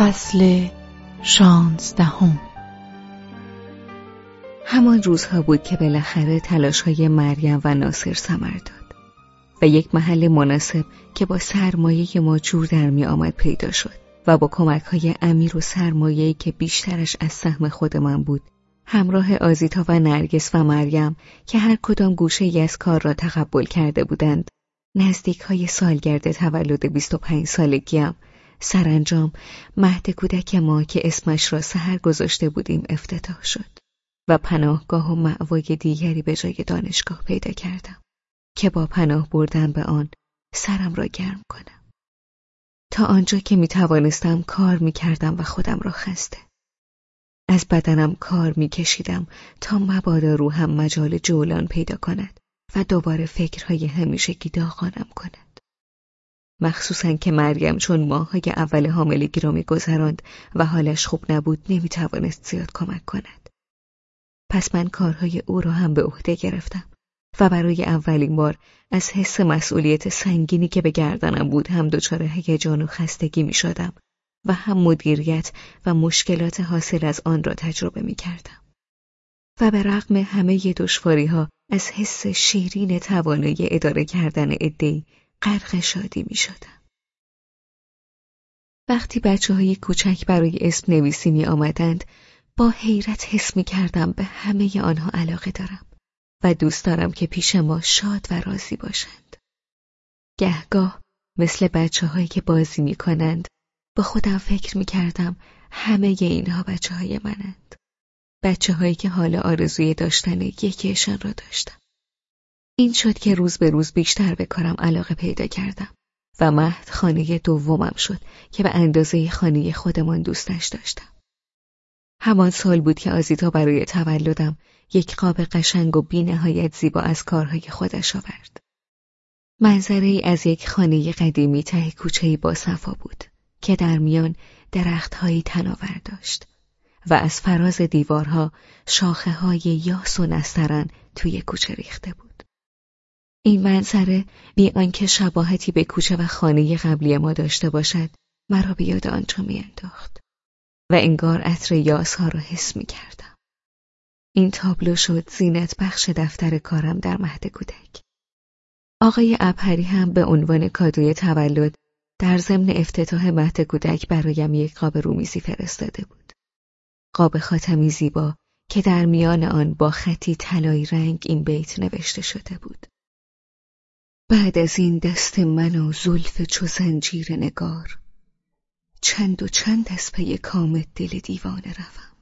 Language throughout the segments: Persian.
فصل شانزدهم. همان روزها بود که بالاخره تلاش های مریم و ناصر سمر داد و یک محل مناسب که با سرمایه ما جور در می آمد پیدا شد و با کمک های امیر و سرمایه‌ای که بیشترش از سهم خود من بود همراه آزیتا و نرگس و مریم که هر کدام گوشه ای از کار را تقبل کرده بودند نزدیک های سالگرد تولد 25 سالگیم سرانجام مهد کودک ما که اسمش را سهر گذاشته بودیم افتتاح شد و پناهگاه و معوای دیگری به جای دانشگاه پیدا کردم که با پناه بردن به آن سرم را گرم کنم. تا آنجا که می توانستم کار می کردم و خودم را خسته. از بدنم کار می کشیدم تا مبادا روحم مجال جولان پیدا کند و دوباره فکرهای همیشگی داغانم کند. مخصوصا که مریم چون ماهای اول حاملگی را میگذراند و حالش خوب نبود نمی‌توانست زیاد کمک کند پس من کارهای او را هم به عهده گرفتم و برای اولین بار از حس مسئولیت سنگینی که به گردنم بود هم دچار هیجان و خستگی می شدم و هم مدیریت و مشکلات حاصل از آن را تجربه می کردم. و به رغم همه دشواری ها از حس شیرین توانایی اداره کردن ادهی غرق شادی می شدم. وقتی بچه های کوچک برای اسم نویسی می آمدند با حیرت حس می کردم به همه آنها علاقه دارم و دوست دارم که پیش ما شاد و راضی باشند. گهگاه مثل بچه هایی که بازی می کنند با خودم فکر می کردم همه اینها بچه های منند. بچه هایی که حال آرزوی داشتن یکیشان را داشتم. این شد که روز به روز بیشتر به کارم علاقه پیدا کردم و مهد خانه دومم شد که به اندازه خانه خودمان دوستش داشتم. همان سال بود که آزیتا برای تولدم یک قاب قشنگ و بینهایت زیبا از کارهای خودش آورد. منظره ای از یک خانه قدیمی ته کوچهی با صفا بود که در میان درختهایی تناور داشت و از فراز دیوارها شاخه های یاس و نسترن توی کوچه ریخته بود. این منظره بی آنکه شباهتی به کوچه و خانه قبلی ما داشته باشد مرا به یاد آنجا میانداخت و انگار عطر یاسها را حس می کردم. این تابلو شد زینت بخش دفتر کارم در مهد کودک. آقای ابهری هم به عنوان کادوی تولد در ضمن افتتاح مهد کودک برایم یک قاب رومیزی فرستاده بود. قاب خاتمی زیبا که در میان آن با خطی طلایی رنگ این بیت نوشته شده بود. بعد از این دست من و زلف چو زنجیر نگار چند و چند از پی کام دل دیوانه روم.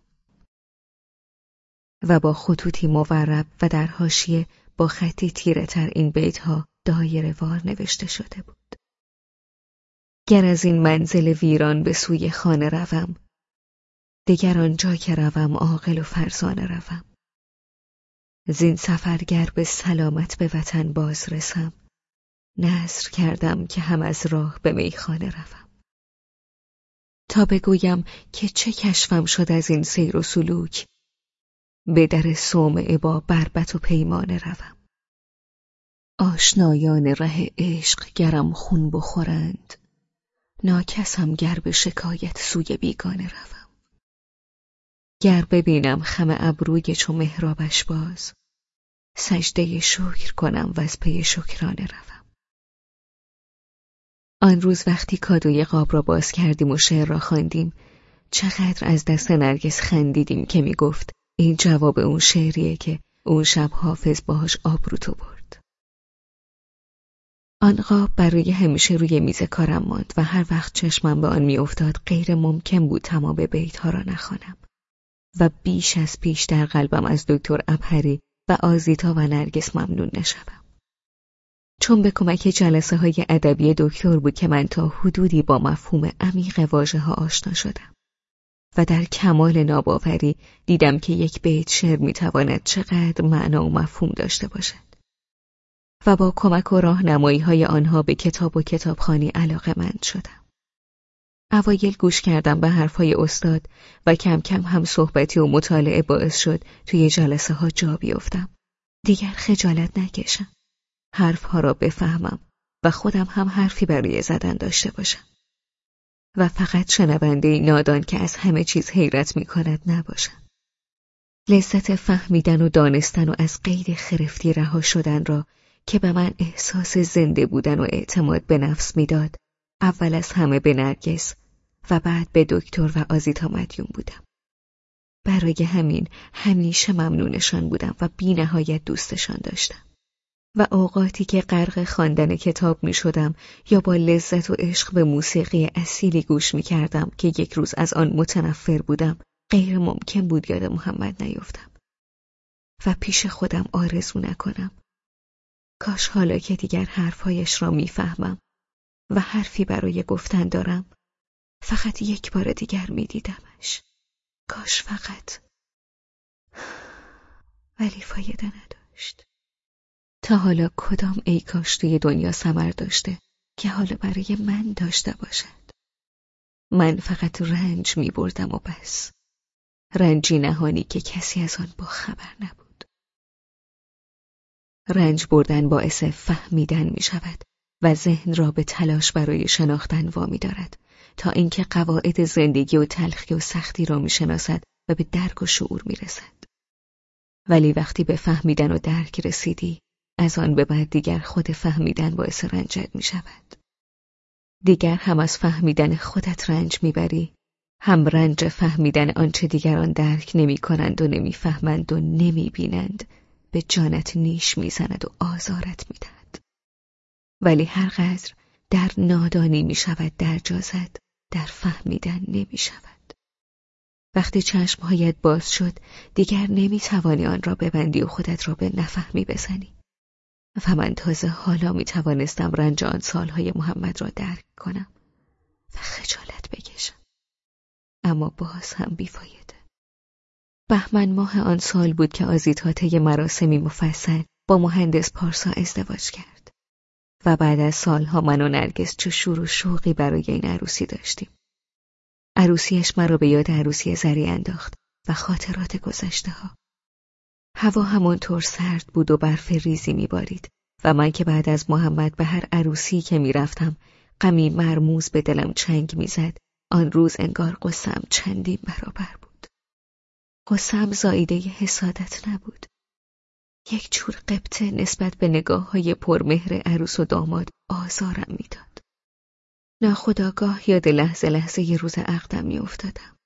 و با خطوطی مورب و در حاشیه با خطی تیره تر این بیت ها دایره وار نوشته شده بود. گر از این منزل ویران به سوی خانه روم دگر آنجا که روم عاقل و فرزانه روم. زین سفرگر به سلامت به وطن باز رسم نصر کردم که هم از راه به میخانه روم. تا بگویم که چه کشفم شد از این سیر و سلوک به در صومعه با بربت و پیمانه روم. آشنایان ره عشق گرم خون بخورند ناکسم گر به شکایت سوی بیگانه روم. گر ببینم خم ابروی چو مهرابش باز سجده شکر کنم و از پی شکرانه روم. آن روز وقتی کادوی قاب را باز کردیم و شعر را خواندیم چقدر از دست نرگس خندیدیم که می‌گفت این جواب اون شعریه که اون شب حافظ باهاش آبروتو برد. آن قاب برای همیشه روی میز کارم ماند و هر وقت چشمم به آن میافتاد غیر ممکن بود تمام بیت ها را نخوانم و بیش از پیش در قلبم از دکتر ابهری و آزیتا و نرگس ممنون نشوم. چون به کمک جلسه های ادبی دکتر بود که من تا حدودی با مفهوم عمیق واژه ها آشنا شدم. و در کمال ناباوری دیدم که یک بیت شعر می‌تواند چقدر معنا و مفهوم داشته باشد. و با کمک و راهنمایی های آنها به کتاب و کتابخانی علاقه مند شدم. اوایل گوش کردم به حرفهای استاد و کم کم هم صحبتی و مطالعه باعث شد توی جلسه ها جا بیفتم. دیگر خجالت نکشم. حرفها را بفهمم و خودم هم حرفی برای زدن داشته باشم. و فقط شنونده نادان که از همه چیز حیرت می کند نباشم. لذت فهمیدن و دانستن و از قید خرفتی رها شدن را که به من احساس زنده بودن و اعتماد به نفس می‌داد اول از همه به نرگس و بعد به دکتر و آزیتا مدیون بودم برای همین همیشه ممنونشان بودم و بی نهایت دوستشان داشتم و اوقاتی که غرق خواندن کتاب می شدم یا با لذت و عشق به موسیقی اصیلی گوش می کردم که یک روز از آن متنفر بودم غیر ممکن بود یاد محمد نیفتم و پیش خودم آرزو نکنم. کاش حالا که دیگر حرفهایش را می‌فهمم و حرفی برای گفتن دارم. فقط یک بار دیگر میدیدمش. کاش فقط. ولی فایده نداشت. تا حالا کدام ای کاش توی دنیا سمر داشته که حالا برای من داشته باشد من فقط رنج می بردم و بس رنجی نهانی که کسی از آن با خبر نبود رنج بردن باعث فهمیدن می شود و ذهن را به تلاش برای شناختن وامی دارد تا اینکه قواعد زندگی و تلخی و سختی را می شناسد و به درک و شعور می رسد. ولی وقتی به فهمیدن و درک رسیدی از آن به بعد دیگر خود فهمیدن باعث رنجت می شود. دیگر هم از فهمیدن خودت رنج می‌بری هم رنج فهمیدن آنچه دیگران درک نمی کنند و نمی‌فهمند و نمی بینند به جانت نیش می‌زند و آزارت می‌دهد. ولی هرقدر در نادانی می شود در جازد در فهمیدن نمی شود. وقتی چشمهایت باز شد دیگر نمی توانی آن را ببندی و خودت را به نفهمی بزنی. و من تازه حالا می توانستم رنج آن سالهای محمد را درک کنم و خجالت بکشم. اما باز هم بیفایده. بهمن ماه آن سال بود که آزیتا طی مراسمی مفصل با مهندس پارسا ازدواج کرد و بعد از سالها من و نرگس چه شور و شوقی برای این عروسی داشتیم. عروسیش مرا به یاد عروسی زری انداخت و خاطرات گذشته ها. هوا همانطور سرد بود و برف ریزی میبارید و من که بعد از محمد به هر عروسی که می‌رفتم غمی مرموز به دلم چنگ می‌زد آن روز انگار قسم چندین برابر بود. قسم زایده حسادت نبود. یک جور قبطه نسبت به نگاه های پرمهر عروس و داماد آزارم می‌داد. ناخداگاه یاد لحظه لحظه ی روز عقدم میافتادم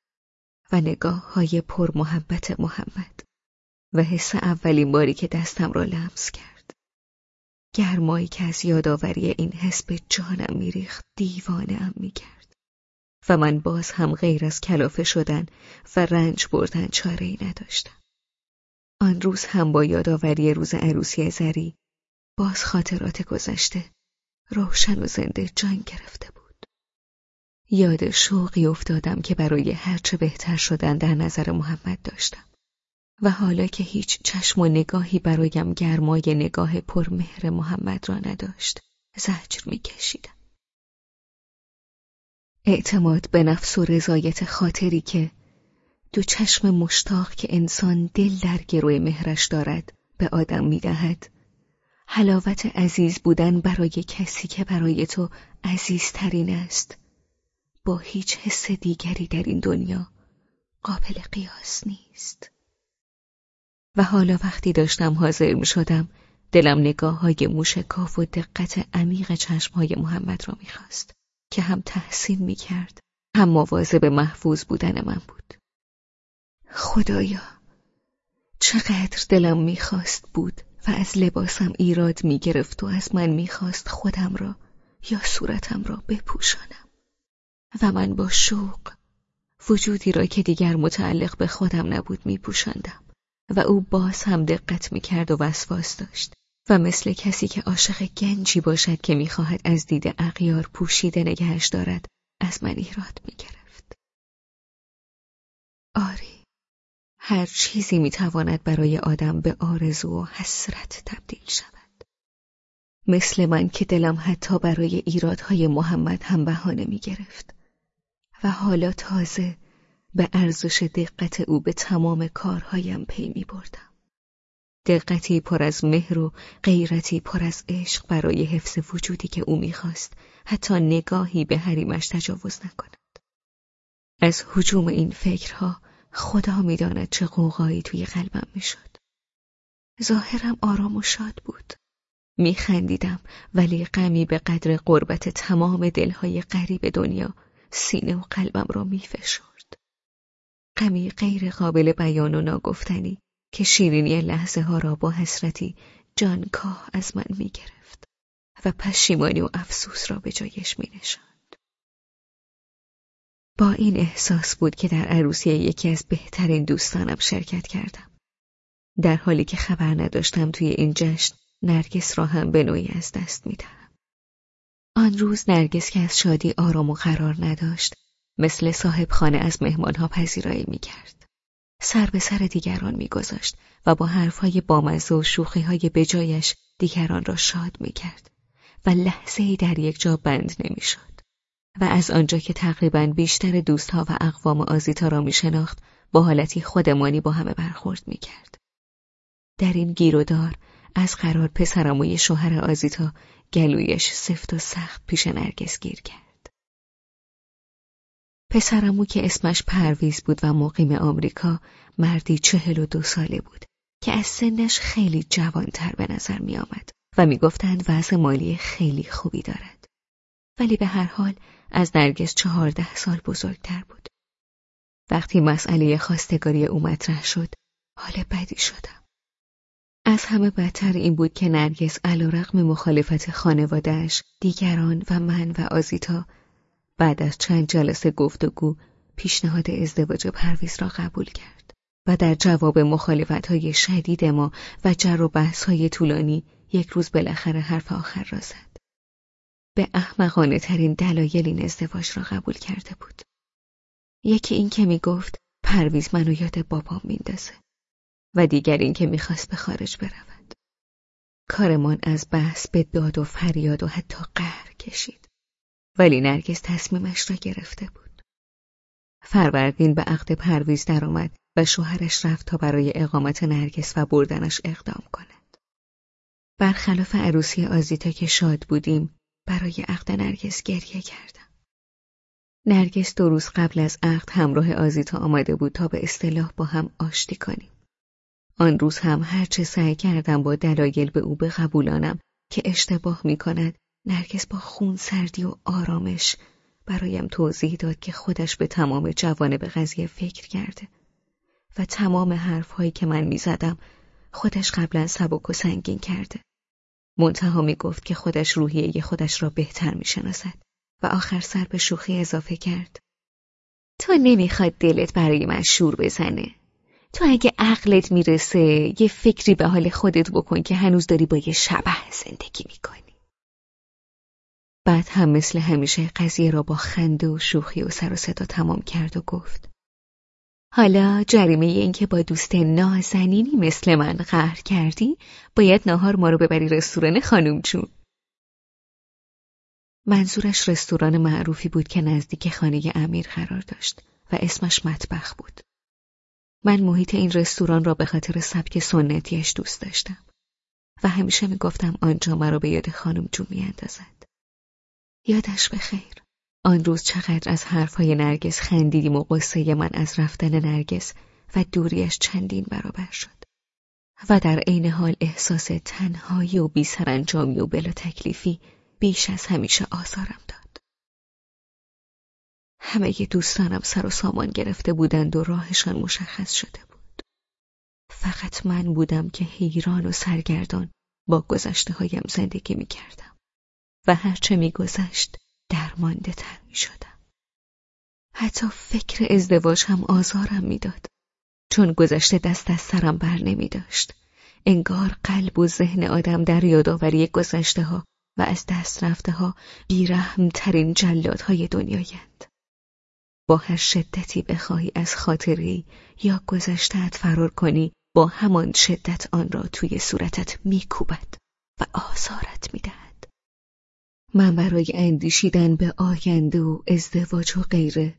و نگاه های پر محبت محمد و حس اولین باری که دستم را لمس کرد. گرمایی که از یادآوری این حس به جانم میریخت دیوانه ام می‌کرد. و من باز هم غیر از کلافه شدن و رنج بردن چاره ای نداشتم. آن روز هم با یادآوری روز عروسی زری باز خاطرات گذشته روشن و زنده جان گرفته بود. یاد شوقی افتادم که برای هرچه بهتر شدن در نظر محمد داشتم. و حالا که هیچ چشم و نگاهی برایم گرمای نگاه پرمهر محمد را نداشت زجر میکشیدم. اعتماد به نفس و رضایت خاطری که دو چشم مشتاق که انسان دل در گروه مهرش دارد به آدم می‌دهد حلاوت عزیز بودن برای کسی که برای تو عزیزترین است با هیچ حس دیگری در این دنیا قابل قیاس نیست و حالا وقتی داشتم حاضر می شدم دلم نگاه های موشکاف و دقت عمیق چشم های محمد را می‌خواست. که هم تحسین می کرد هم به محفوظ بودن من بود خدایا چقدر دلم می‌خواست بود و از لباسم ایراد می‌گرفت و از من می‌خواست خودم را یا صورتم را بپوشانم و من با شوق وجودی را که دیگر متعلق به خودم نبود میپوشاندم و او باز هم دقت می‌کرد و وسواس داشت و مثل کسی که عاشق گنجی باشد که می‌خواهد از دید اغیار پوشیده نگهش دارد از من ایراد می‌گرفت. آری هر چیزی می‌تواند برای آدم به آرزو و حسرت تبدیل شود. مثل من که دلم حتی برای ایرادهای محمد هم بهانه می‌گرفت و حالا تازه به ارزش دقت او به تمام کارهایم پی می بردم. دقتی پر از مهر و غیرتی پر از عشق برای حفظ وجودی که او می‌خواست حتی نگاهی به حریمش تجاوز نکند. از حجوم این فکرها خدا می‌داند چه قوقایی توی قلبم می‌شد. ظاهرم آرام و شاد بود. میخندیدم ولی غمی به قدر قربت تمام دلهای غریب دنیا سینه و قلبم را میفشرد. غمی غیر قابل بیان و ناگفتنی که شیرینی لحظه ها را با حسرتی جانکاه از من می‌گرفت و پشیمانی و افسوس را به جایش مینشاند. با این احساس بود که در عروسی یکی از بهترین دوستانم شرکت کردم. در حالی که خبر نداشتم توی این جشن نرگس را هم به نوعی از دست می‌دهم. آن روز نرگس که از شادی آرام و قرار نداشت مثل صاحب خانه از مهمانها پذیرایی می کرد. سر به سر دیگران میگذاشت و با حرفهای بامزه و شوخیهای بجایش دیگران را شاد می کرد و لحظه ای در یک جا بند نمی‌شد. و از آنجا که تقریبا بیشتر دوستها و اقوام آزیتا را می شناخت با حالتی خودمانی با همه برخورد می کرد. در این گیرودار از قرار پسرموی شوهر آزیتا گلویش سفت و سخت پیش نرگس گیر کرد. پسرمو که اسمش پرویز بود و مقیم آمریکا مردی چهل و دو ساله بود که از سنش خیلی جوانتر به نظر می آمد و می گفتند وضع مالی خیلی خوبی دارد. ولی به هر حال از نرگس چهارده سال بزرگتر بود. وقتی مسئله خواستگاری او مطرح شد حال بدی شدم. از همه بدتر این بود که نرگس علا رقم مخالفت خانوادهش، دیگران و من و آزیتا بعد از چند جلسه گفتگو پیشنهاد ازدواج پرویز را قبول کرد و در جواب مخالفت های شدید ما و جر و بحث های طولانی یک روز بالاخره حرف آخر را زد. به احمقانه ترین دلایل این ازدواج را قبول کرده بود. یکی این که می گفت پرویز منو یاد بابام میندازه. و دیگر اینکه می‌خواست به خارج برود. کارمان از بحث به داد و فریاد و حتی قهر کشید. ولی نرگس تصمیمش را گرفته بود. فروردین به عقد پرویز درآمد و شوهرش رفت تا برای اقامت نرگس و بردنش اقدام کند. برخلاف عروسی آزیتا که شاد بودیم برای عقد نرگس گریه کردم. نرگس دو روز قبل از عقد همراه آزیتا آمده بود تا به اصطلاح با هم آشتی کنیم. آن روز هم هرچه سعی کردم با دلایل به او بقبولانم که اشتباه می کند نرگس با خون سردی و آرامش برایم توضیح داد که خودش به تمام جوانه به قضیه فکر کرده و تمام حرفهایی که من می‌زدم خودش قبلا سبک و سنگین کرده. منتها می گفت که خودش روحیه خودش را بهتر می شناسد و آخر سر به شوخی اضافه کرد. تو نمی‌خواد دلت برای من شور بزنه. تو اگه عقلت می‌رسه یه فکری به حال خودت بکن که هنوز داری با یه شبه زندگی می‌کنی. بعد هم مثل همیشه قضیه را با خنده و شوخی و سر و صدا تمام کرد و گفت حالا جریمه این که با دوست نازنینی مثل من قهر کردی باید ناهار ما رو ببری رستوران خانم جون. منظورش رستوران معروفی بود که نزدیک خانه امیر قرار داشت و اسمش مطبخ بود. من محیط این رستوران را به خاطر سبک سنتیش دوست داشتم و همیشه می‌گفتم آنجا مرا به یاد خانم جو میاندازد. یادش به خیر. آن روز چقدر از حرفهای نرگس خندیدیم و قصه من از رفتن نرگس و دوریش چندین برابر شد. و در عین حال احساس تنهایی و بیسرانجامی و بلا تکلیفی بیش از همیشه آزارم داد. همه دوستانم سر و سامان گرفته بودند و راهشان مشخص شده بود. فقط من بودم که حیران و سرگردان با گذشته هایم زندگی می کردم و هرچه می گذشت درمانده تر می شدم. حتی فکر ازدواج هم آزارم می‌داد چون گذشته دست از سرم بر نمی داشت. انگار قلب و ذهن آدم در یادآوری گذشته ها و از دست رفته ها بیرحم ترین جلادهای دنیایند. با هر شدتی بخواهی از خاطری یا گذشتت فرار کنی با همان شدت آن را توی صورتت میکوبد و آزارت می‌دهد من برای اندیشیدن به آینده و ازدواج و غیره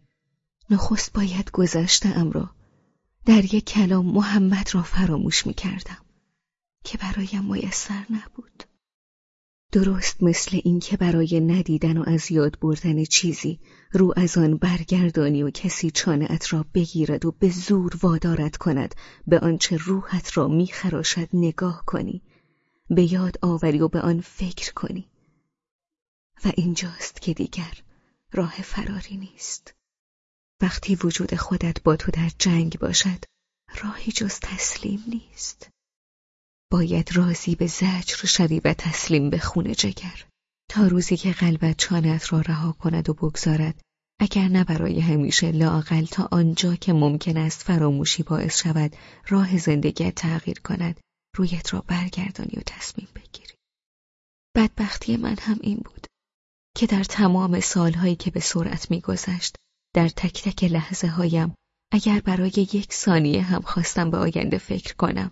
نخست باید گذشته ام را در یک کلام محمد را فراموش می‌کردم که برایم میسر نبود. درست مثل اینکه برای ندیدن و از یاد بردن چیزی رو از آن برگردانی و کسی چانهات را بگیرد و به زور وادارت کند به آنچه روحت را میخراشد نگاه کنی به یاد آوری و به آن فکر کنی. و اینجاست که دیگر راه فراری نیست. وقتی وجود خودت با تو در جنگ باشد راهی جز تسلیم نیست. باید راضی به زجر شوی و تسلیم به خون جگر. تا روزی که قلبت چانت را رها کند و بگذارد اگر نه برای همیشه لاقل تا آنجا که ممکن است فراموشی باعث شود راه زندگیت تغییر کند رویت را برگردانی و تصمیم بگیری. بدبختی من هم این بود. که در تمام سالهایی که به سرعت میگذشت در تک تک لحظه هایم اگر برای یک ثانیه هم خواستم به آینده فکر کنم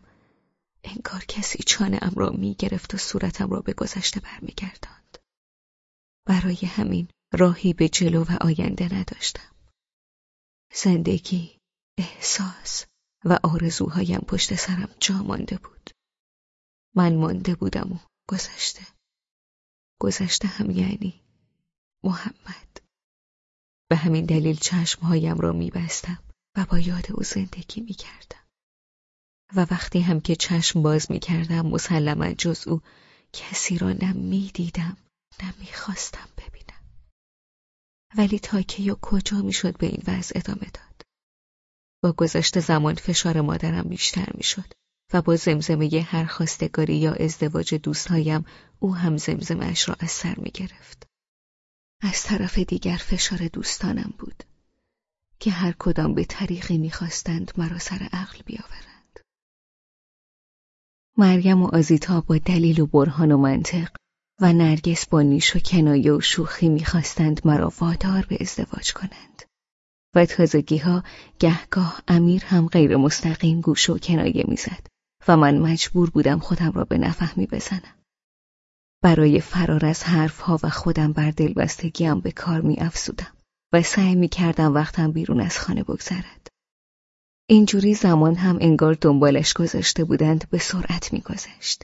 انگار کسی چانه ام را می گرفت و صورتم را به گذشته برمیگرداند. برای همین راهی به جلو و آینده نداشتم. زندگی، احساس و آرزوهایم پشت سرم جا مانده بود. من مانده بودم و گذشته. گذشته هم یعنی محمد. به همین دلیل چشمهایم را میبستم و با یاد او زندگی می‌کردم. و وقتی هم که چشم باز می کردم مسلما جز او کسی را نه می دیدم نه می خواستم ببینم. ولی تا که و کجا می شد به این وضع ادامه داد. با گذشت زمان فشار مادرم بیشتر می شد و با زمزمه هر خواستگاری یا ازدواج دوستهایم او هم اش را از سر می گرفت. از طرف دیگر فشار دوستانم بود که هر کدام به طریقی می‌خواستند مرا سر عقل بیاورند. مریم و آزیتا با دلیل و برهان و منطق و نرگس با نیش و کنایه و شوخی می‌خواستند مرا وادار به ازدواج کنند و تازگی ها گهگاه امیر هم غیر مستقیم گوش و کنایه می‌زد و من مجبور بودم خودم را به نفهمی بزنم برای فرار از حرفها و خودم بر دلبستگیم به کار می افسودم و سعی می کردم وقتم بیرون از خانه بگذرد. اینجوری زمان هم انگار دنبالش گذاشته بودند به سرعت میگذشت.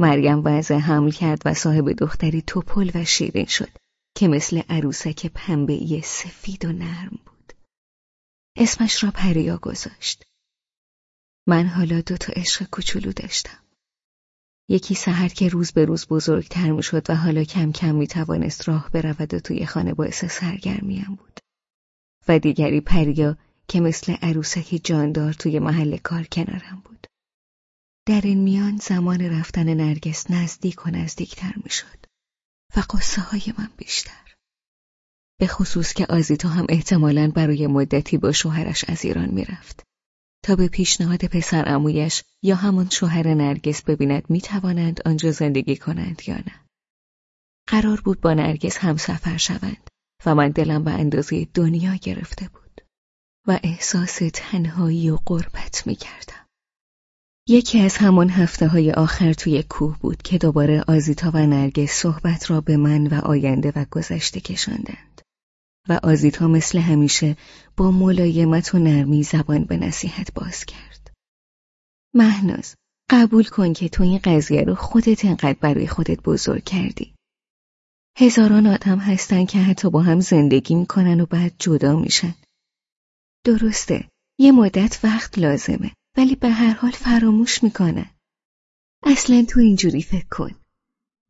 مریم وضع حمل کرد و صاحب دختری توپل و شیرین شد که مثل عروسک پنبه‌ای سفید و نرم بود. اسمش را پریا گذاشت. من حالا دو تا عشق کوچولو داشتم. یکی سحر که روز به روز بزرگتر می شد و حالا کم کم می توانست راه برود و توی خانه باعث سرگرمیم بود. و دیگری پریا که مثل عروسکی جاندار توی محل کار کنارم بود. در این میان زمان رفتن نرگس نزدیک و نزدیکتر می‌شد و قصه های من بیشتر. به خصوص که آزیتا هم احتمالاً برای مدتی با شوهرش از ایران می‌رفت تا به پیشنهاد پسر امویش یا همون شوهر نرگس ببیند می‌توانند آنجا زندگی کنند یا نه. قرار بود با نرگس هم سفر شوند و من دلم به اندازه دنیا گرفته بود. و احساس تنهایی و قربت می کردم. یکی از همان هفته های آخر توی کوه بود که دوباره آزیتا و نرگس صحبت را به من و آینده و گذشته کشاندند. و آزیتا مثل همیشه با ملایمت و نرمی زبان به نصیحت باز کرد. مهناز قبول کن که تو این قضیه رو خودت انقدر برای خودت بزرگ کردی. هزاران آدم هستن که حتی با هم زندگی می‌کنن و بعد جدا میشن. درسته یه مدت وقت لازمه ولی به هر حال فراموش می‌کنه. اصلا تو اینجوری فکر کن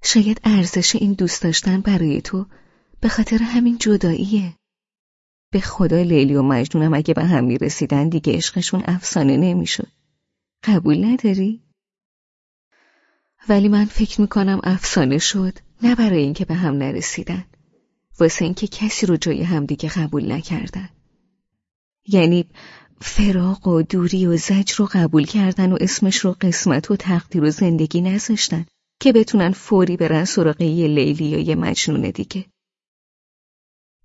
شاید ارزش این دوست داشتن برای تو به خاطر همین جداییه. به خدا لیلی و مجنونم اگه به هم می‌رسیدن دیگه عشقشون افسانه نمی‌شد. قبول نداری؟ ولی من فکر می‌کنم افسانه شد نه برای اینکه به هم نرسیدن. واسه اینکه کسی رو جای همدیگه قبول نکردن. یعنی فراق و دوری و زج رو قبول کردن و اسمش رو قسمت و تقدیر و زندگی نذاشتن که بتونن فوری برن سراغ یه لیلی یا یه مجنون دیگه.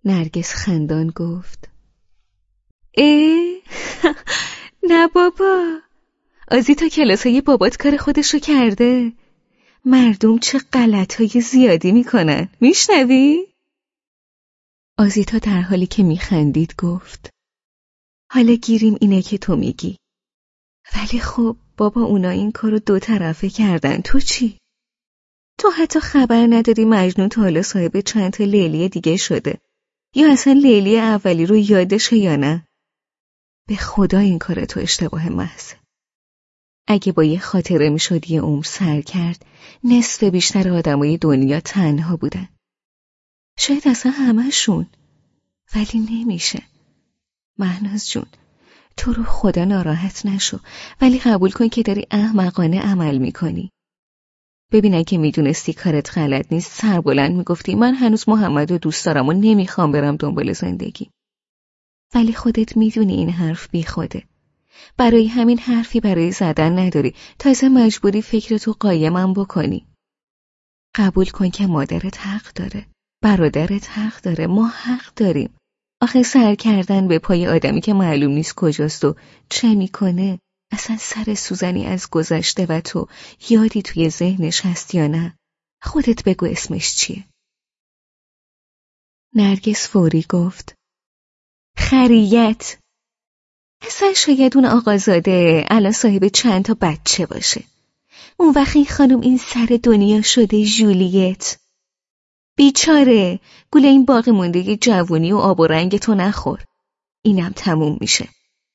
نرگس خندان گفت. اه نه بابا. آزیتا کلاس های بابات کار خودشو کرده. مردم چه غلط های زیادی می‌کنن. میشنوی؟ آزیتا در حالی که میخندید گفت. حالا گیریم اینه که تو میگی. ولی خب بابا اونا این کارو دو طرفه کردن. تو چی؟ تو حتی خبر نداری مجنون تا حالا صاحب چند تا لیلی دیگه شده. یا اصلا لیلی اولی رو یادشه یا نه؟ به خدا این کار تو اشتباه محضه اگه با یه خاطره می‌شد یه عمر سر کرد نصف بیشتر آدمای دنیا تنها بودن. شاید اصلا همهشون. ولی نمیشه. مهناز جون تو رو خدا ناراحت نشو. ولی قبول کن که داری احمقانه عمل می‌کنی. ببین اگه می‌دونستی کارت غلط نیست سر بلند می‌گفتی من هنوز محمد رو دوست دارم و نمی‌خوام برم دنبال زندگی. ولی خودت می‌دونی این حرف بی خوده. برای همین حرفی برای زدن نداری. تازه مجبوری فکرتو قایمم بکنی. قبول کن که مادرت حق داره. برادرت حق داره. ما حق داریم. آخه سر کردن به پای آدمی که معلوم نیست کجاست و چه می‌کنه؟ اصلا سر سوزنی از گذشته و تو یادی توی ذهنش هست یا نه؟ خودت بگو اسمش چیه. نرگس فوری گفت خریت. اصلا شاید اون آقازاده الان صاحب چند تا بچه باشه. اون وقت این خانم این سر دنیا شده جولیت بیچاره گول این باقی مونده جوونی و آب و رنگ تو نخور. اینم تموم میشه.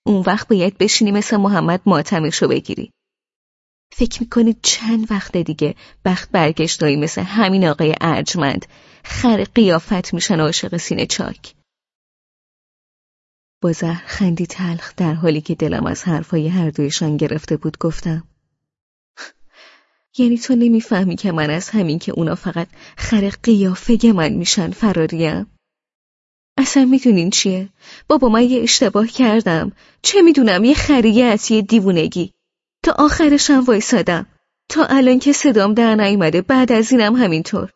اون وقت باید بشینی مثل محمد ماتمشو بگیری. فکر می‌کنی چند وقت دیگه بخت برگشتایی مثل همین آقای ارجمند خر قیافت میشن عاشق سینه چاک. با زهر خندی تلخ در حالی که دلم از حرفای هر دویشان گرفته بود گفتم. یعنی تو نمی‌فهمی که من از همین که اونا فقط خر قیافه من میشن فراریم؟ اصلا می‌دونین چیه؟ بابا من یه اشتباه کردم چه می‌دونم یه خریه یه دیوونگی تا آخرشم وایسادم تا الان که صدام در نیومده بعد از اینم همینطور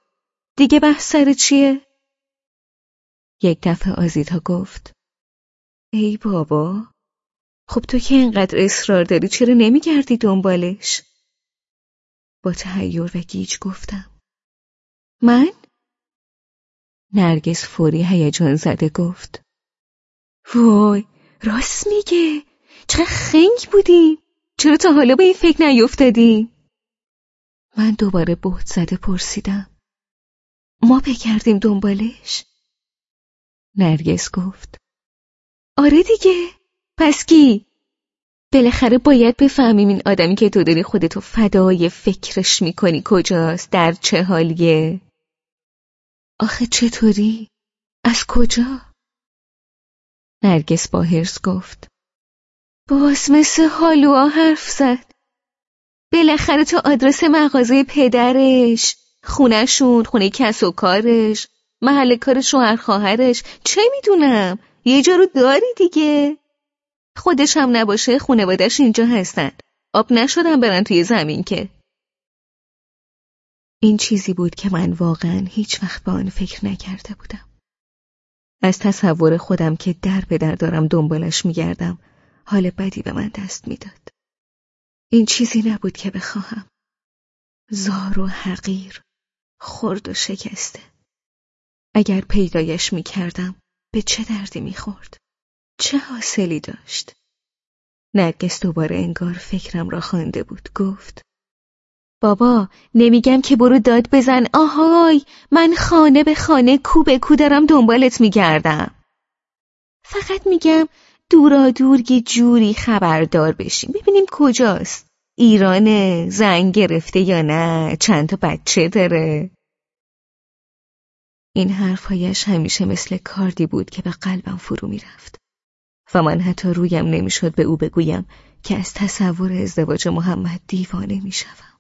دیگه بحث سر چیه؟ یک دفعه آزیتا گفت ای بابا خب تو که اینقدر اصرار داری چرا نمیگردی دنبالش؟ با تهیور و گیج گفتم من؟ نرگس فوری هیجان زده گفت. وای راست میگه. چقدر خنگ بودی. چرا تا حالا به این فکر نیفتادی؟ من دوباره بهت زده پرسیدم. ما بگردیم دنبالش؟ نرگس گفت. آره دیگه. پس کی؟ بالاخره باید بفهمیم این آدمی که تو داری خودتو فدای فکرش می‌کنی کجاست در چه حالیه. آخه چطوری؟ از کجا؟ نرگس با هرس گفت. باز مثل حالوها حرف زد. بالاخره تو آدرس مغازه پدرش خونشون خونه کس و کارش محل کار شوهر خواهرش. چه می‌دونم؟ یه جا رو داری دیگه. خودش هم نباشه خونوادش اینجا هستن. آب نشدن برن توی زمین که. این چیزی بود که من واقعا هیچ وقت به آن فکر نکرده بودم. از تصور خودم که در به در دارم دنبالش میگردم حال بدی به من دست می‌داد. این چیزی نبود که بخواهم. زار و حقیر خرد و شکسته. اگر پیدایش می‌کردم به چه دردی می‌خورد؟ چه حاصلی داشت؟ نرگس دوباره انگار فکرم را خوانده بود گفت بابا نمیگم که برو داد بزن. آهای من خانه به خانه کو به کو دارم دنبالت میگردم. فقط میگم دورا دور یه جوری خبردار بشیم. ببینیم کجاست. ایرانه زنگ گرفته یا نه؟ چند تا بچه داره؟ این حرفهایش همیشه مثل کاردی بود که به قلبم فرو می‌رفت. و من حتی رویم نمی‌شد به او بگویم که از تصور ازدواج محمد دیوانه می‌شوم.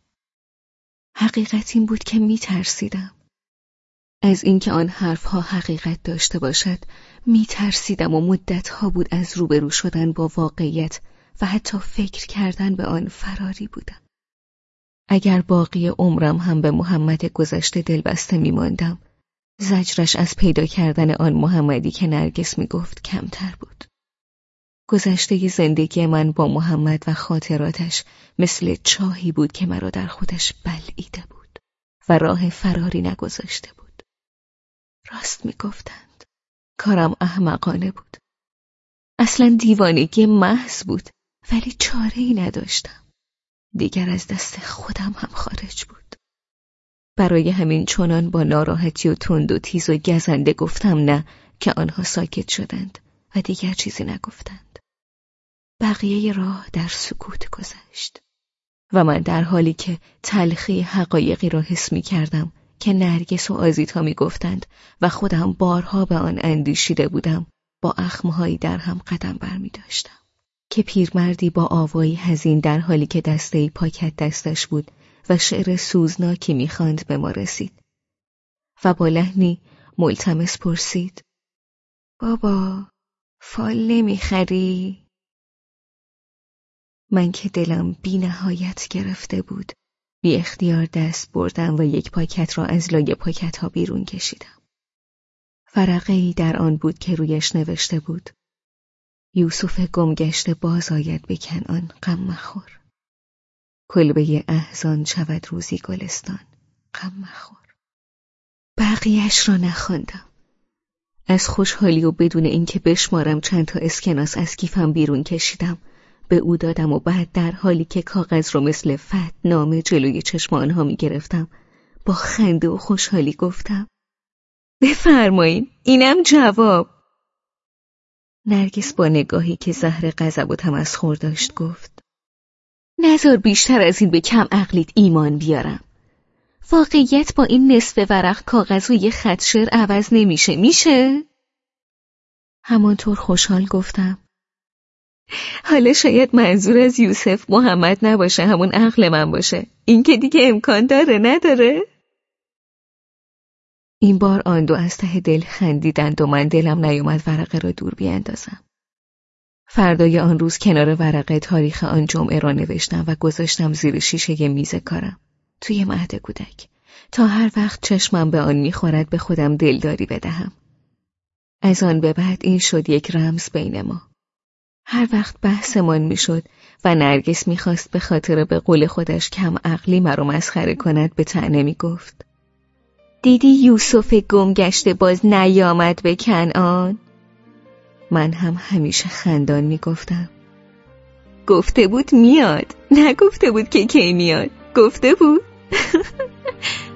حقیقت این بود که میترسیدم. از اینکه آن حرفها حقیقت داشته باشد میترسیدم و مدتها بود از روبرو شدن با واقعیت و حتی فکر کردن به آن فراری بودم. اگر باقی عمرم هم به محمد گذشته دلبسته میماندم زجرش از پیدا کردن آن محمدی که نرگس می‌گفت کمتر بود. گذشته زندگی من با محمد و خاطراتش مثل چاهی بود که مرا در خودش بلعیده بود و راه فراری نگذاشته بود. راست می‌گفتند. کارم احمقانه بود. اصلا دیوانگی محض بود ولی چاره ای نداشتم. دیگر از دست خودم هم خارج بود. برای همین چنان با ناراحتی و تند و تیز و گزنده گفتم نه که آنها ساکت شدند و دیگر چیزی نگفتند. بقیه راه در سکوت گذشت و من در حالی که تلخی حقایقی را حس می کردم که نرگس و آزیتا می گفتند و خودم بارها به آن اندیشیده بودم با اخمهایی در هم قدم بر می داشتم. که پیرمردی با آوایی هزین در حالی که دسته پاکت دستش بود و شعر سوزناکی می‌خواند به ما رسید و با لحنی ملتمس پرسید بابا فال نمی‌خری؟ من که دلم بی نهایت گرفته بود. بی اختیار دست بردم و یک پاکت را از لای پاکت ها بیرون کشیدم. فرقه ای در آن بود که رویش نوشته بود یوسف گمگشته باز آید به کنعان غم مخور. کلبه احزان شود روزی گلستان غم مخور. بقیهش را نخواندم. از خوشحالی و بدون اینکه بشمارم چند تا اسکناس از کیفم بیرون کشیدم. به او دادم و بعد در حالی که کاغذ رو مثل فت نامه جلوی چشم آنها می گرفتم با خنده و خوشحالی گفتم بفرمایین اینم جواب نرگس با نگاهی که زهر غضب و تمسخر داشت گفت نظر بیشتر از این به کم عقلیت ایمان بیارم واقعیت با این نصف ورق کاغذ و یه خط شعر عوض نمیشه میشه؟ همانطور خوشحال گفتم حالا شاید منظور از یوسف محمد نباشه همون عقل من باشه این که دیگه امکان داره نداره؟ این بار آن دو از ته دل خندیدند و من دلم نیومد ورقه را دور بیاندازم. فردای آن روز کنار ورقه تاریخ آن جمعه را نوشتم و گذاشتم زیر شیشه میز کارم توی مهد کودک تا هر وقت چشمم به آن می‌خورد به خودم دلداری بدهم. از آن به بعد این شد یک رمز بین ما. هر وقت بحثمان می‌شد و نرگس می‌خواست به خاطر به قول خودش کم عقلی مرا مسخره کند به تعنه می‌گفت. دیدی یوسف گم گشته باز نیامد به کنعان؟ من هم همیشه خندان می‌گفتم. گفته بود میاد نگفته بود که کی میاد گفته بود.